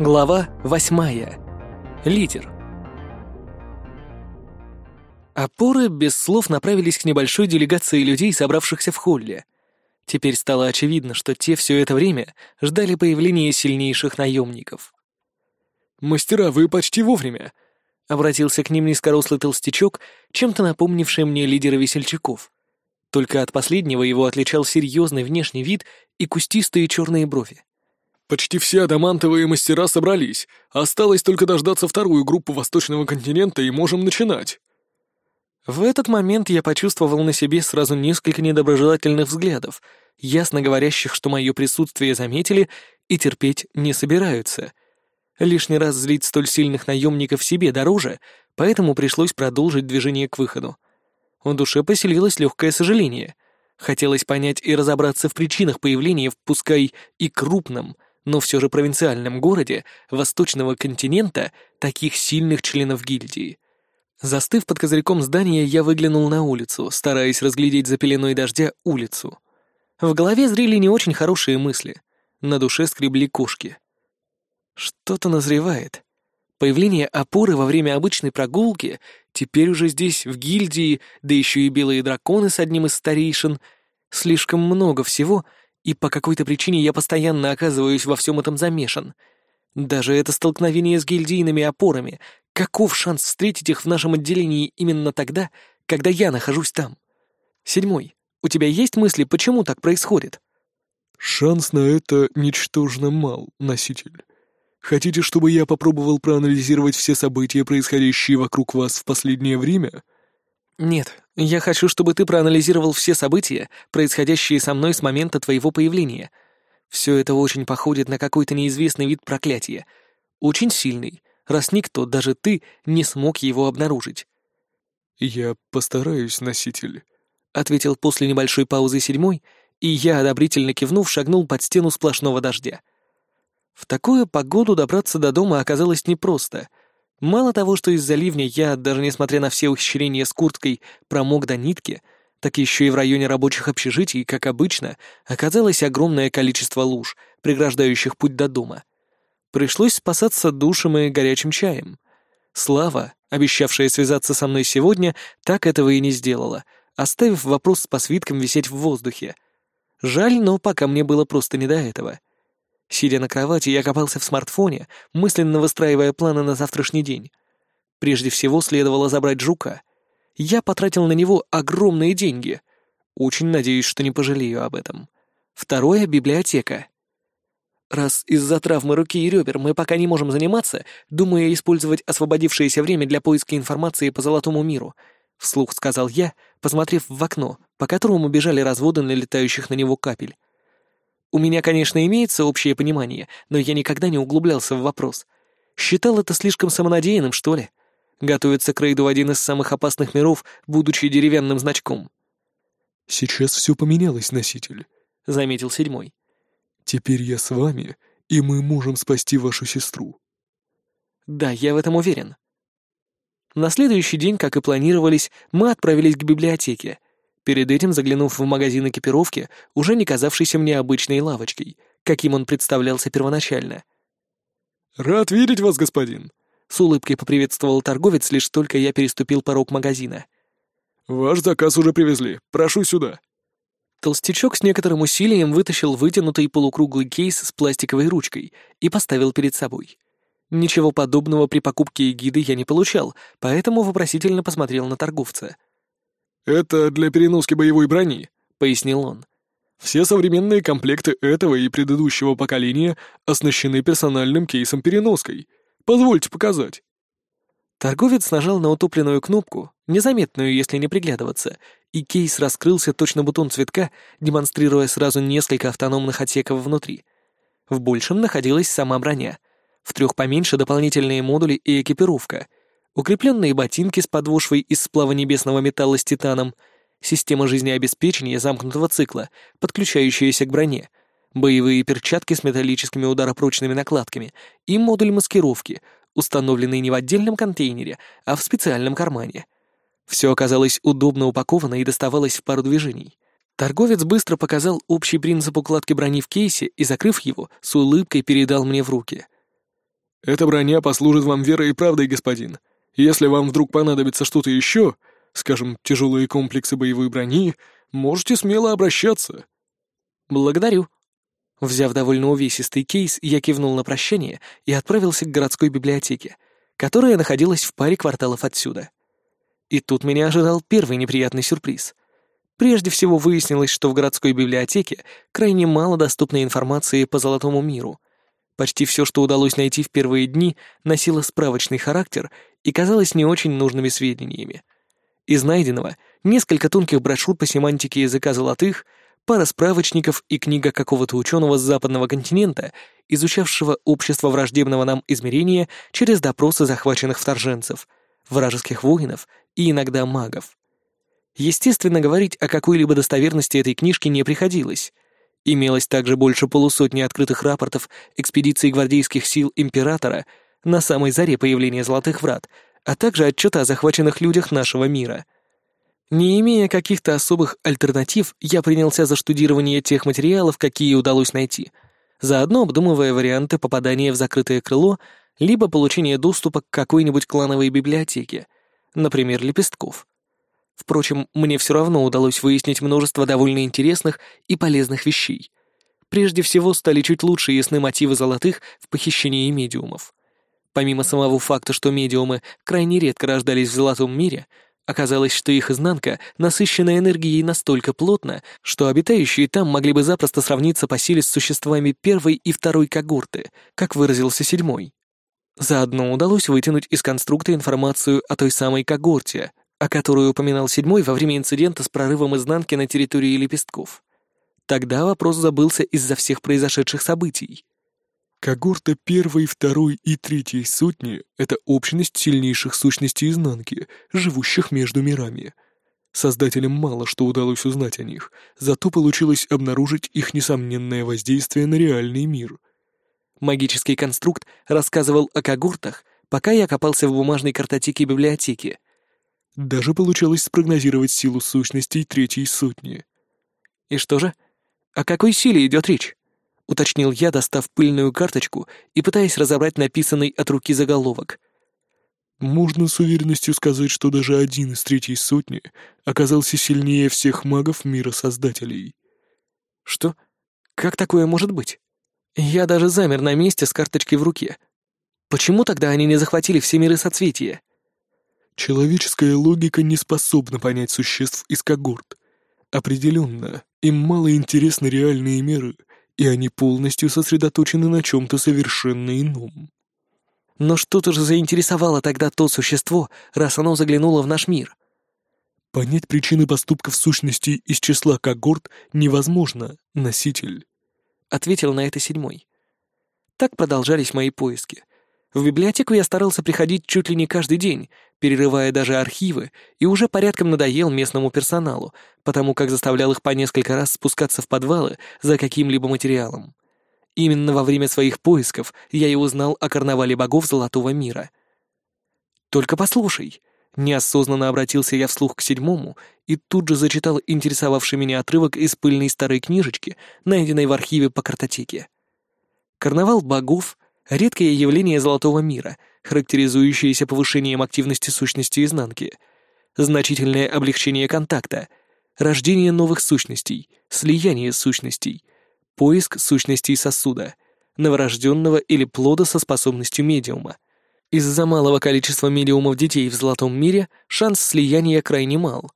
Глава восьмая. Лидер. Опоры без слов направились к небольшой делегации людей, собравшихся в холле. Теперь стало очевидно, что те все это время ждали появления сильнейших наемников. «Мастера, вы почти вовремя!» — обратился к ним низкорослый толстячок, чем-то напомнивший мне лидера весельчаков. Только от последнего его отличал серьезный внешний вид и кустистые черные брови. Почти все адамантовые мастера собрались. Осталось только дождаться вторую группу Восточного континента и можем начинать. В этот момент я почувствовал на себе сразу несколько недоброжелательных взглядов, ясно говорящих, что мое присутствие заметили и терпеть не собираются. Лишний раз злить столь сильных наемников себе дороже, поэтому пришлось продолжить движение к выходу. В душе поселилось легкое сожаление. Хотелось понять и разобраться в причинах появления, пускай и крупном, но все же провинциальном городе восточного континента таких сильных членов гильдии. Застыв под козырьком здания, я выглянул на улицу, стараясь разглядеть за пеленой дождя улицу. В голове зрели не очень хорошие мысли. На душе скребли кошки. Что-то назревает. Появление опоры во время обычной прогулки, теперь уже здесь, в гильдии, да еще и белые драконы с одним из старейшин. Слишком много всего — и по какой-то причине я постоянно оказываюсь во всем этом замешан. Даже это столкновение с гильдийными опорами. Каков шанс встретить их в нашем отделении именно тогда, когда я нахожусь там? Седьмой. У тебя есть мысли, почему так происходит? Шанс на это ничтожно мал, носитель. Хотите, чтобы я попробовал проанализировать все события, происходящие вокруг вас в последнее время? Нет, я хочу, чтобы ты проанализировал все события, происходящие со мной с момента твоего появления. Все это очень походит на какой-то неизвестный вид проклятия. Очень сильный, раз никто, даже ты, не смог его обнаружить. «Я постараюсь, носитель», — ответил после небольшой паузы седьмой, и я, одобрительно кивнув, шагнул под стену сплошного дождя. В такую погоду добраться до дома оказалось непросто — Мало того, что из-за ливня я, даже несмотря на все ухищрения с курткой, промок до нитки, так еще и в районе рабочих общежитий, как обычно, оказалось огромное количество луж, преграждающих путь до дома. Пришлось спасаться душем и горячим чаем. Слава, обещавшая связаться со мной сегодня, так этого и не сделала, оставив вопрос по свиткам висеть в воздухе. Жаль, но пока мне было просто не до этого. Сидя на кровати, я копался в смартфоне, мысленно выстраивая планы на завтрашний день. Прежде всего следовало забрать жука. Я потратил на него огромные деньги. Очень надеюсь, что не пожалею об этом. Второе — библиотека. Раз из-за травмы руки и ребер мы пока не можем заниматься, думаю использовать освободившееся время для поиска информации по Золотому миру, — вслух сказал я, посмотрев в окно, по которому бежали разводы налетающих на него капель. У меня, конечно, имеется общее понимание, но я никогда не углублялся в вопрос. Считал это слишком самонадеянным, что ли? Готовиться к рейду в один из самых опасных миров, будучи деревянным значком. «Сейчас все поменялось, носитель», — заметил седьмой. «Теперь я с вами, и мы можем спасти вашу сестру». «Да, я в этом уверен». На следующий день, как и планировались, мы отправились к библиотеке, перед этим заглянув в магазин экипировки, уже не казавшийся мне обычной лавочкой, каким он представлялся первоначально. «Рад видеть вас, господин!» — с улыбкой поприветствовал торговец, лишь только я переступил порог магазина. «Ваш заказ уже привезли. Прошу сюда». Толстячок с некоторым усилием вытащил вытянутый полукруглый кейс с пластиковой ручкой и поставил перед собой. Ничего подобного при покупке эгиды я не получал, поэтому вопросительно посмотрел на торговца — «Это для переноски боевой брони», — пояснил он. «Все современные комплекты этого и предыдущего поколения оснащены персональным кейсом-переноской. Позвольте показать». Торговец нажал на утопленную кнопку, незаметную, если не приглядываться, и кейс раскрылся точно бутон цветка, демонстрируя сразу несколько автономных отсеков внутри. В большем находилась сама броня, в трех поменьше дополнительные модули и экипировка — укрепленные ботинки с подошвой из сплава небесного металла с титаном, система жизнеобеспечения замкнутого цикла, подключающаяся к броне, боевые перчатки с металлическими ударопрочными накладками и модуль маскировки, установленный не в отдельном контейнере, а в специальном кармане. Все оказалось удобно упаковано и доставалось в пару движений. Торговец быстро показал общий принцип укладки брони в кейсе и, закрыв его, с улыбкой передал мне в руки — Эта броня послужит вам верой и правдой, господин. Если вам вдруг понадобится что-то еще, скажем, тяжелые комплексы боевой брони, можете смело обращаться». «Благодарю». Взяв довольно увесистый кейс, я кивнул на прощание и отправился к городской библиотеке, которая находилась в паре кварталов отсюда. И тут меня ожидал первый неприятный сюрприз. Прежде всего выяснилось, что в городской библиотеке крайне мало доступной информации по Золотому миру. Почти все, что удалось найти в первые дни, носило справочный характер и казалось не очень нужными сведениями. Из найденного несколько тонких брошюр по семантике языка золотых, пара справочников и книга какого-то ученого с западного континента, изучавшего общество враждебного нам измерения через допросы захваченных вторженцев, вражеских воинов и иногда магов. Естественно, говорить о какой-либо достоверности этой книжки не приходилось. Имелось также больше полусотни открытых рапортов экспедиции гвардейских сил Императора на самой заре появления Золотых Врат, а также отчета о захваченных людях нашего мира. Не имея каких-то особых альтернатив, я принялся за штудирование тех материалов, какие удалось найти, заодно обдумывая варианты попадания в закрытое крыло либо получения доступа к какой-нибудь клановой библиотеке, например, лепестков. Впрочем, мне все равно удалось выяснить множество довольно интересных и полезных вещей. Прежде всего, стали чуть лучше ясны мотивы золотых в похищении медиумов. Помимо самого факта, что медиумы крайне редко рождались в золотом мире, оказалось, что их изнанка насыщена энергией настолько плотно, что обитающие там могли бы запросто сравниться по силе с существами первой и второй когорты, как выразился седьмой. Заодно удалось вытянуть из конструкта информацию о той самой когорте, о которой упоминал седьмой во время инцидента с прорывом изнанки на территории лепестков. Тогда вопрос забылся из-за всех произошедших событий. Когорта первой, второй и третьей сотни — это общность сильнейших сущностей изнанки, живущих между мирами. Создателям мало что удалось узнать о них, зато получилось обнаружить их несомненное воздействие на реальный мир. Магический конструкт рассказывал о когортах, пока я копался в бумажной картотеке библиотеки, даже получалось спрогнозировать силу сущностей третьей сотни. «И что же? О какой силе идет речь?» — уточнил я, достав пыльную карточку и пытаясь разобрать написанный от руки заголовок. «Можно с уверенностью сказать, что даже один из третьей сотни оказался сильнее всех магов мира Создателей». «Что? Как такое может быть?» Я даже замер на месте с карточкой в руке. Почему тогда они не захватили все миры соцветия? Человеческая логика не способна понять существ из когорт. Определенно, им мало интересны реальные меры, и они полностью сосредоточены на чем-то совершенно ином. Но что-то же заинтересовало тогда то существо, раз оно заглянуло в наш мир. Понять причины поступков сущностей из числа когорт невозможно, носитель. Ответил на это седьмой. Так продолжались мои поиски — в библиотеку я старался приходить чуть ли не каждый день, перерывая даже архивы, и уже порядком надоел местному персоналу, потому как заставлял их по несколько раз спускаться в подвалы за каким-либо материалом. Именно во время своих поисков я и узнал о карнавале богов Золотого мира. «Только послушай», — неосознанно обратился я вслух к седьмому и тут же зачитал интересовавший меня отрывок из пыльной старой книжечки, найденной в архиве по картотеке. Карнавал богов — Редкое явление золотого мира, характеризующееся повышением активности сущности изнанки. Значительное облегчение контакта. Рождение новых сущностей, слияние сущностей. Поиск сущностей сосуда. Новорожденного или плода со способностью медиума. Из-за малого количества медиумов детей в золотом мире шанс слияния крайне мал.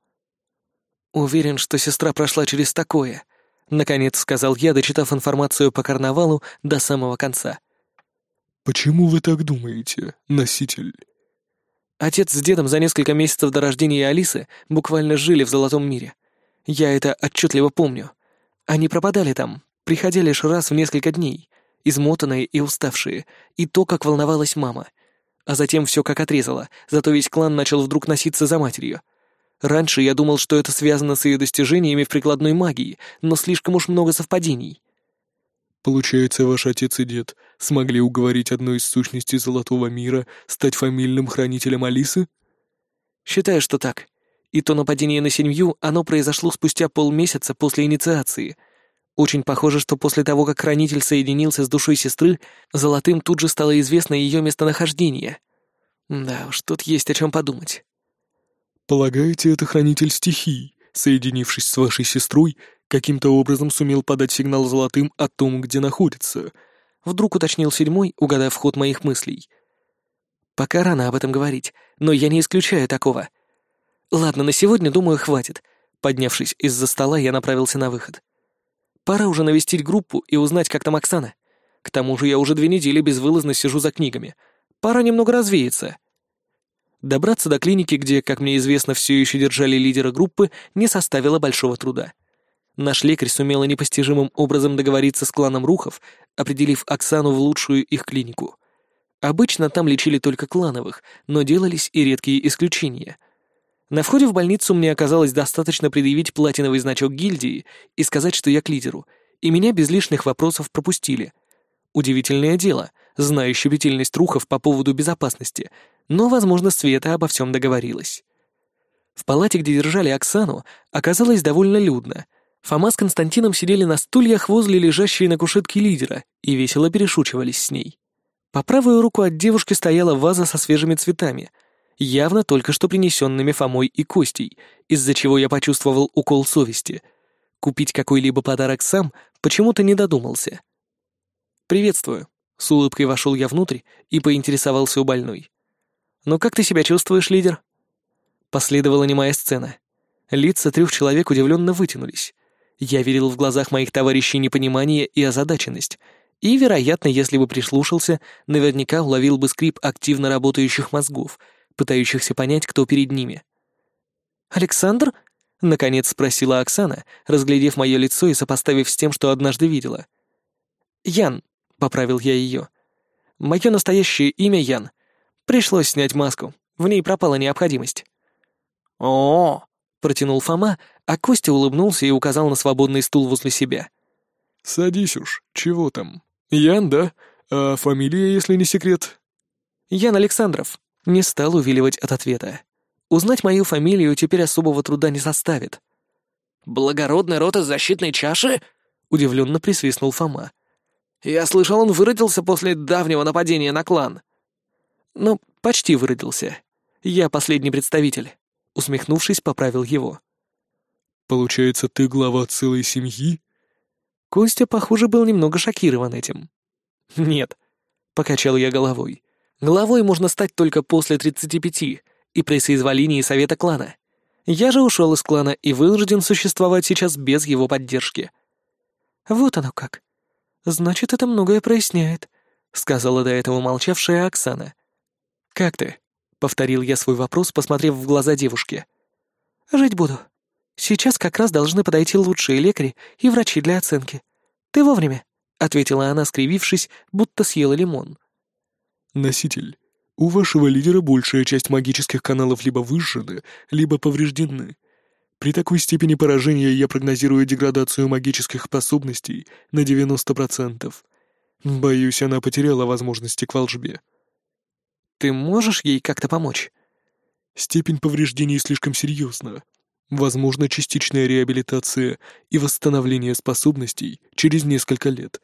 Уверен, что сестра прошла через такое. Наконец сказал я, дочитав информацию по карнавалу до самого конца. «Почему вы так думаете, носитель?» Отец с дедом за несколько месяцев до рождения Алисы буквально жили в Золотом мире. Я это отчетливо помню. Они пропадали там, приходя лишь раз в несколько дней, измотанные и уставшие, и то, как волновалась мама. А затем все как отрезало, зато весь клан начал вдруг носиться за матерью. Раньше я думал, что это связано с ее достижениями в прикладной магии, но слишком уж много совпадений. Получается, ваш отец и дед смогли уговорить одну из сущностей Золотого мира стать фамильным хранителем Алисы? Считаю, что так. И то нападение на семью, оно произошло спустя полмесяца после инициации. Очень похоже, что после того, как хранитель соединился с душой сестры, Золотым тут же стало известно ее местонахождение. Да уж, тут есть о чем подумать. «Полагаете, это хранитель стихий, соединившись с вашей сестрой, каким-то образом сумел подать сигнал Золотым о том, где находится?» Вдруг уточнил седьмой, угадав ход моих мыслей. «Пока рано об этом говорить, но я не исключаю такого. Ладно, на сегодня, думаю, хватит. Поднявшись из-за стола, я направился на выход. Пора уже навестить группу и узнать, как там Оксана. К тому же я уже две недели безвылазно сижу за книгами. Пора немного развеяться. Добраться до клиники, где, как мне известно, все еще держали лидера группы, не составило большого труда. Наш лекарь сумела непостижимым образом договориться с кланом Рухов, определив Оксану в лучшую их клинику. Обычно там лечили только клановых, но делались и редкие исключения — на входе в больницу мне оказалось достаточно предъявить платиновый значок гильдии и сказать, что я к лидеру, и меня без лишних вопросов пропустили. Удивительное дело, знаю щепетильность рухов по поводу безопасности, но, возможно, Света обо всем договорилась. В палате, где держали Оксану, оказалось довольно людно. Фома с Константином сидели на стульях возле лежащей на кушетке лидера и весело перешучивались с ней. По правую руку от девушки стояла ваза со свежими цветами — явно только что принесенными Фомой и Костей, из-за чего я почувствовал укол совести. Купить какой-либо подарок сам почему-то не додумался. «Приветствую», — с улыбкой вошел я внутрь и поинтересовался у больной. «Ну как ты себя чувствуешь, лидер?» Последовала немая сцена. Лица трех человек удивленно вытянулись. Я видел в глазах моих товарищей непонимание и озадаченность, и, вероятно, если бы прислушался, наверняка уловил бы скрип активно работающих мозгов — пытающихся понять, кто перед ними. «Александр?» — наконец спросила Оксана, разглядев мое лицо и сопоставив с тем, что однажды видела. «Ян», — поправил я ее. «Мое настоящее имя Ян. Пришлось снять маску, в ней пропала необходимость». «О!» — протянул Фома, а Костя улыбнулся и указал на свободный стул возле себя. «Садись уж, чего там? Ян, да? А фамилия, если не секрет?» «Ян Александров», не стал увиливать от ответа. Узнать мою фамилию теперь особого труда не составит. «Благородный род из защитной чаши?» — удивленно присвистнул Фома. «Я слышал, он выродился после давнего нападения на клан». «Ну, почти выродился. Я последний представитель», — усмехнувшись, поправил его. «Получается, ты глава целой семьи?» Костя, похоже, был немного шокирован этим. «Нет», — покачал я головой. Главой можно стать только после 35 и при соизволении совета клана. Я же ушел из клана и вынужден существовать сейчас без его поддержки. Вот оно как. Значит, это многое проясняет, сказала до этого молчавшая Оксана. Как ты? Повторил я свой вопрос, посмотрев в глаза девушки. Жить буду. Сейчас как раз должны подойти лучшие лекари и врачи для оценки. Ты вовремя, ответила она, скривившись, будто съела лимон. Носитель. У вашего лидера большая часть магических каналов либо выжжены, либо повреждены. При такой степени поражения я прогнозирую деградацию магических способностей на 90%. Боюсь, она потеряла возможности к волжбе. Ты можешь ей как-то помочь? Степень повреждений слишком серьезна. Возможно, частичная реабилитация и восстановление способностей через несколько лет.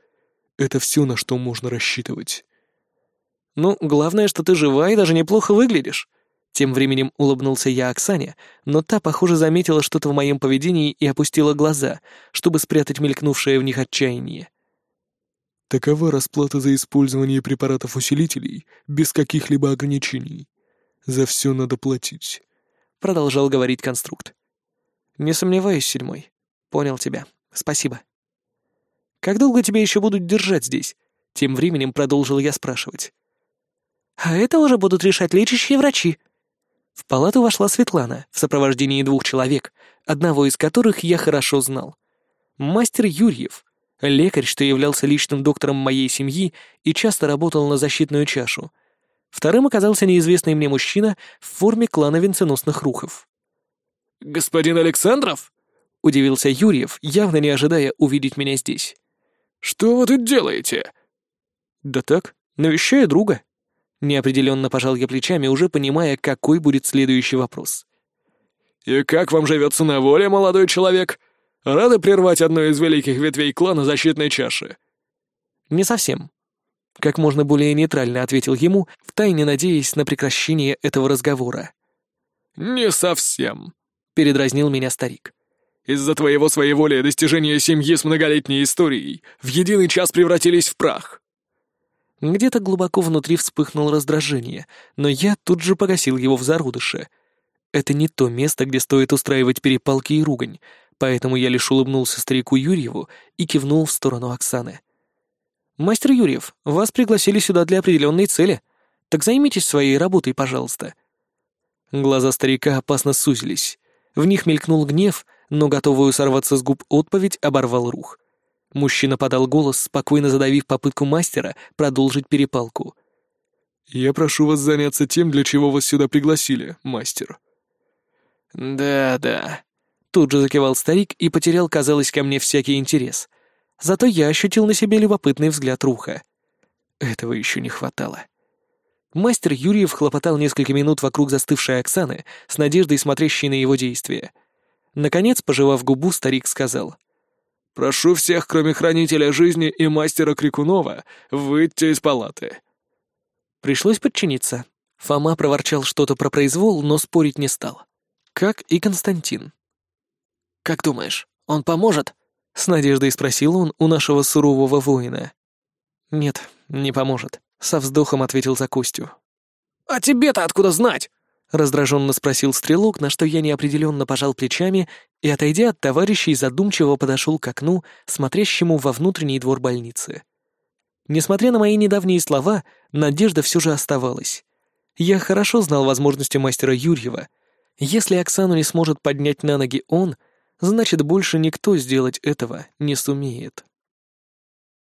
Это все, на что можно рассчитывать. «Ну, главное, что ты жива и даже неплохо выглядишь». Тем временем улыбнулся я Оксане, но та, похоже, заметила что-то в моем поведении и опустила глаза, чтобы спрятать мелькнувшее в них отчаяние. Такова расплата за использование препаратов-усилителей без каких-либо ограничений. За все надо платить. Продолжал говорить конструкт. Не сомневаюсь, седьмой. Понял тебя. Спасибо. Как долго тебя еще будут держать здесь? Тем временем продолжил я спрашивать. А это уже будут решать лечащие врачи. В палату вошла Светлана в сопровождении двух человек, одного из которых я хорошо знал. Мастер Юрьев, лекарь, что являлся личным доктором моей семьи и часто работал на защитную чашу. Вторым оказался неизвестный мне мужчина в форме клана венценосных рухов. «Господин Александров?» — удивился Юрьев, явно не ожидая увидеть меня здесь. «Что вы тут делаете?» «Да так, навещаю друга», Неопределенно пожал я плечами, уже понимая, какой будет следующий вопрос. «И как вам живется на воле, молодой человек? Рады прервать одну из великих ветвей клана защитной чаши?» «Не совсем», — как можно более нейтрально ответил ему, втайне надеясь на прекращение этого разговора. «Не совсем», — передразнил меня старик. «Из-за твоего своеволия достижения семьи с многолетней историей в единый час превратились в прах». Где-то глубоко внутри вспыхнуло раздражение, но я тут же погасил его в зародыше. Это не то место, где стоит устраивать перепалки и ругань, поэтому я лишь улыбнулся старику Юрьеву и кивнул в сторону Оксаны. «Мастер Юрьев, вас пригласили сюда для определенной цели. Так займитесь своей работой, пожалуйста». Глаза старика опасно сузились. В них мелькнул гнев, но готовую сорваться с губ отповедь оборвал рух. Мужчина подал голос, спокойно задавив попытку мастера продолжить перепалку. «Я прошу вас заняться тем, для чего вас сюда пригласили, мастер». «Да-да», — тут же закивал старик и потерял, казалось, ко мне всякий интерес. Зато я ощутил на себе любопытный взгляд Руха. Этого еще не хватало. Мастер Юрьев хлопотал несколько минут вокруг застывшей Оксаны, с надеждой смотрящей на его действия. Наконец, пожевав губу, старик сказал. «Прошу всех, кроме Хранителя Жизни и Мастера Крикунова, выйти из палаты». Пришлось подчиниться. Фома проворчал что-то про произвол, но спорить не стал. Как и Константин. «Как думаешь, он поможет?» — с надеждой спросил он у нашего сурового воина. «Нет, не поможет», — со вздохом ответил за Костю. «А тебе-то откуда знать?» — раздраженно спросил стрелок, на что я неопределенно пожал плечами и, отойдя от товарищей, задумчиво подошел к окну, смотрящему во внутренний двор больницы. Несмотря на мои недавние слова, надежда все же оставалась. Я хорошо знал возможности мастера Юрьева. Если Оксану не сможет поднять на ноги он, значит, больше никто сделать этого не сумеет.